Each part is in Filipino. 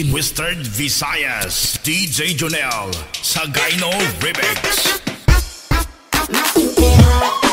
in Western Visayas, DJ Jonel, sa Gino Remix. Maitira.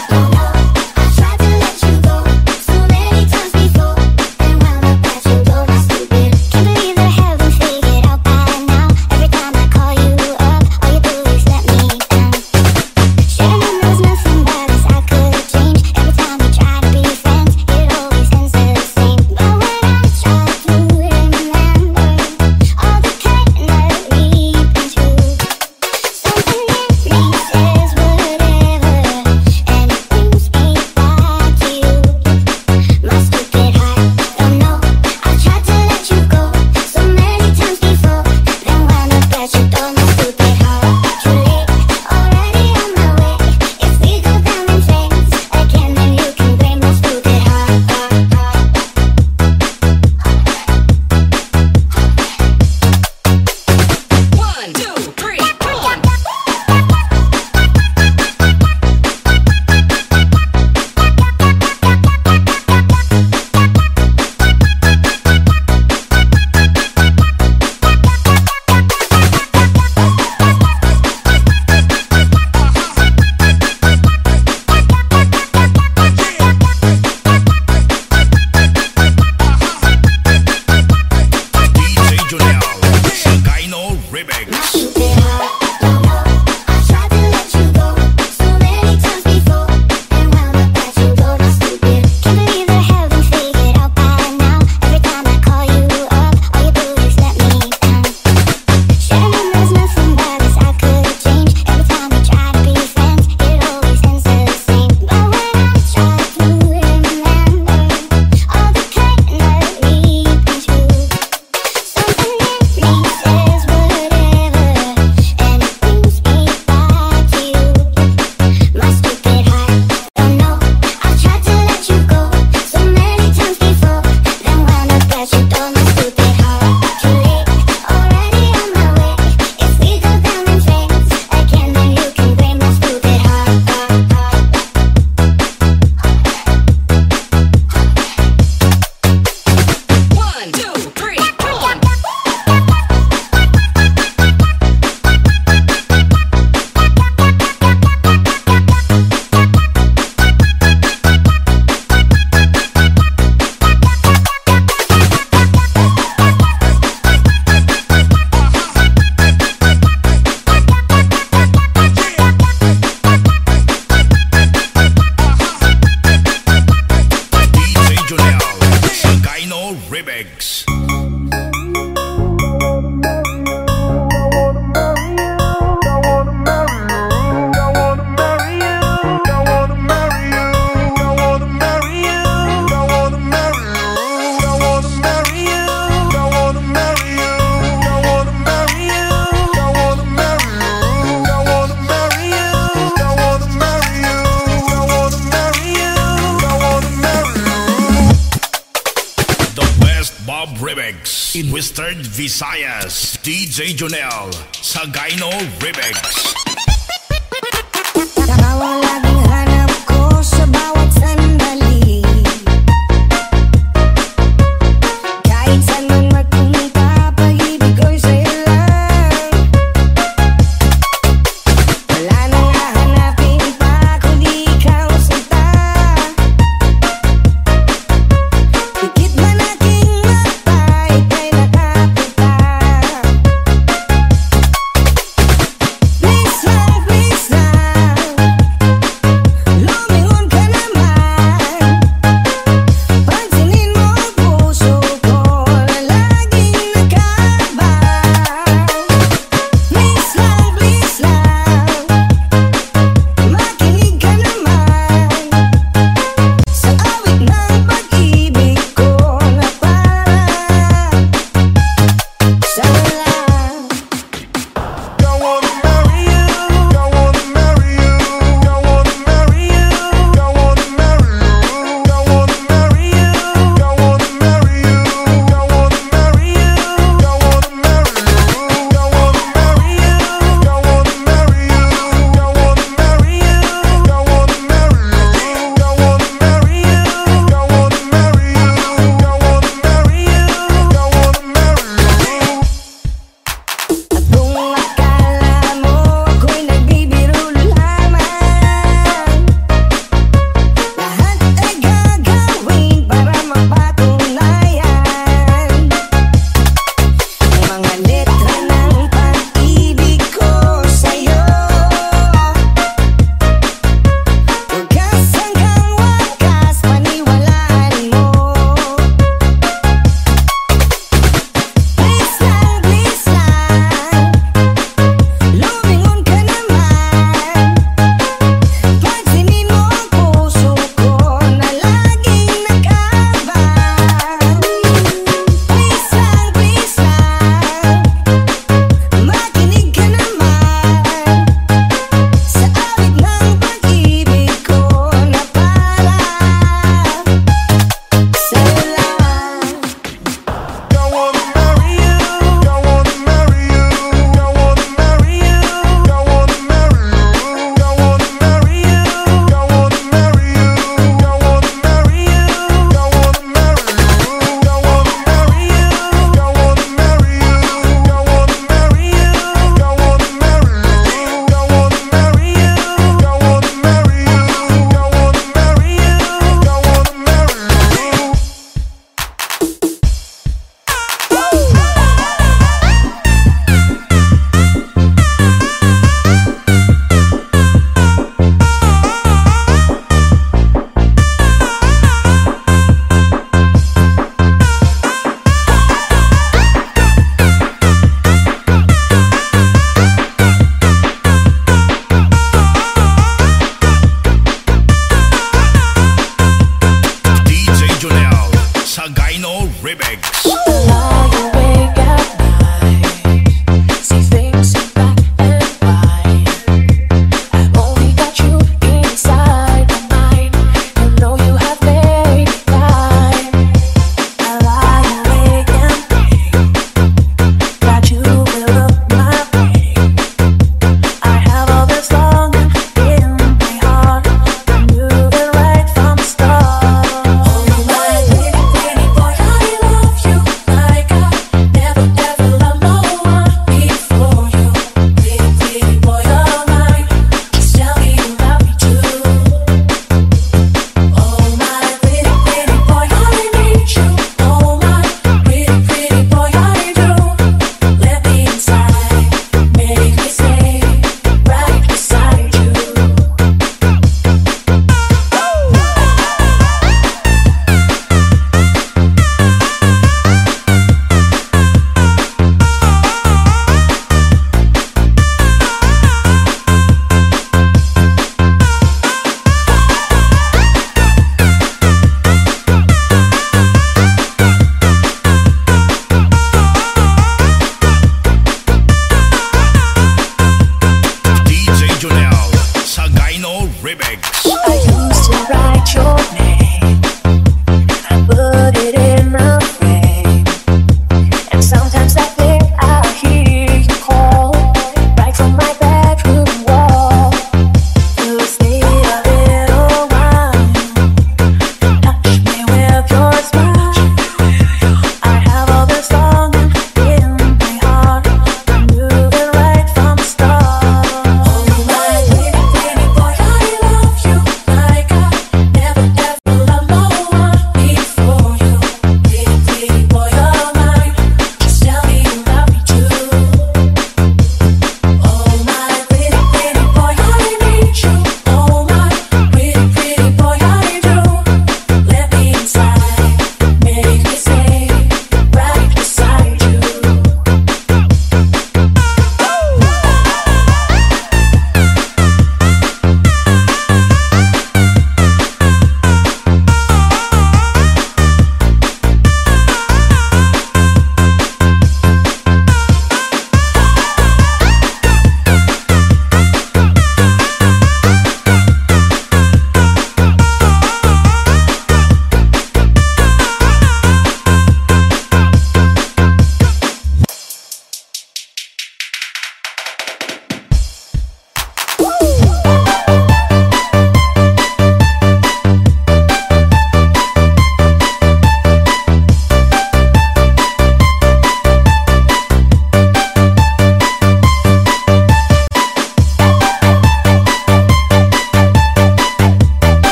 in Western Visayas, DJ Jonel sa Gino Remix.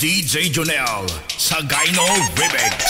DJ Jonel Sagayno Remix.